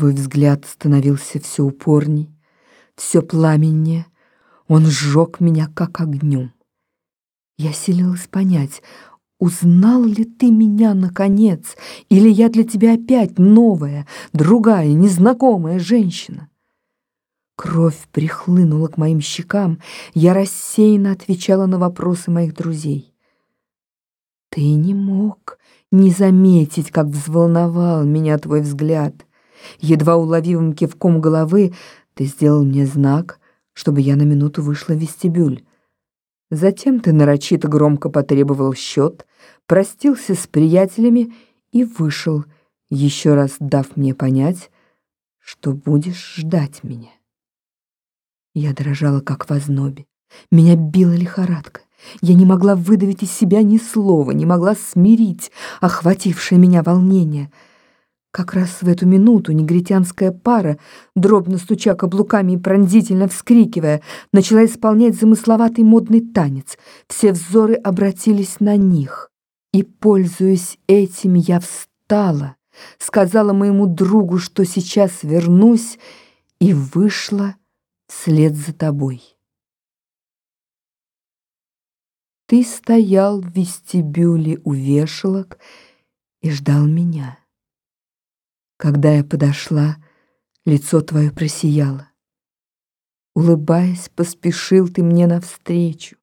Твой взгляд становился все упорней, все пламеннее. Он сжег меня, как огнем. Я силилась понять, узнал ли ты меня наконец, или я для тебя опять новая, другая, незнакомая женщина. Кровь прихлынула к моим щекам, я рассеянно отвечала на вопросы моих друзей. Ты не мог не заметить, как взволновал меня твой взгляд. Едва уловимым кивком головы ты сделал мне знак, чтобы я на минуту вышла в вестибюль. Затем ты нарочито громко потребовал счет, простился с приятелями и вышел, еще раз дав мне понять, что будешь ждать меня. Я дрожала, как в ознобе. Меня била лихорадка. Я не могла выдавить из себя ни слова, не могла смирить охватившее меня волнение. Как раз в эту минуту негритянская пара, дробно стуча каблуками и пронзительно вскрикивая, начала исполнять замысловатый модный танец. Все взоры обратились на них. И, пользуясь этим, я встала, сказала моему другу, что сейчас вернусь, и вышла вслед за тобой. Ты стоял в вестибюле у вешалок и ждал меня. Когда я подошла, лицо твое просияло. Улыбаясь, поспешил ты мне навстречу.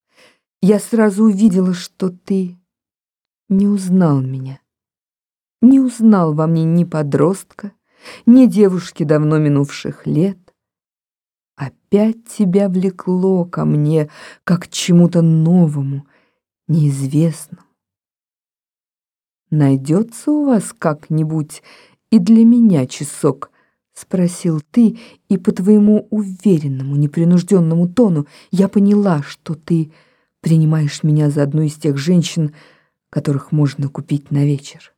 Я сразу увидела, что ты не узнал меня. Не узнал во мне ни подростка, ни девушки давно минувших лет. Опять тебя влекло ко мне, как к чему-то новому, неизвестному. Найдется у вас как-нибудь и для меня часок?» — спросил ты, и по твоему уверенному, непринужденному тону я поняла, что ты принимаешь меня за одну из тех женщин, которых можно купить на вечер.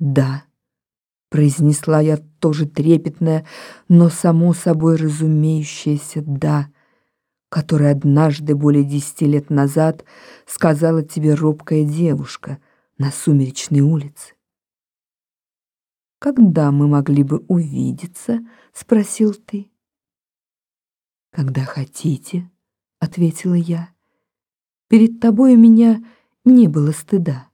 «Да», — произнесла я тоже трепетное, но само собой разумеющееся «да», которое однажды, более десяти лет назад, сказала тебе робкая девушка на сумеречной улице. «Когда мы могли бы увидеться?» — спросил ты. «Когда хотите», — ответила я. «Перед тобой у меня не было стыда».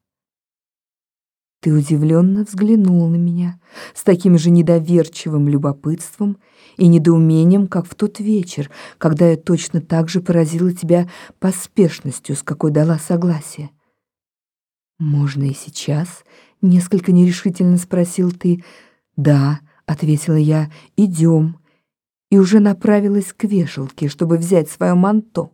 Ты удивленно взглянул на меня с таким же недоверчивым любопытством и недоумением, как в тот вечер, когда я точно так же поразила тебя поспешностью, с какой дала согласие. «Можно и сейчас?» — несколько нерешительно спросил ты. «Да», — ответила я, — «идем». И уже направилась к вешалке, чтобы взять свое манто.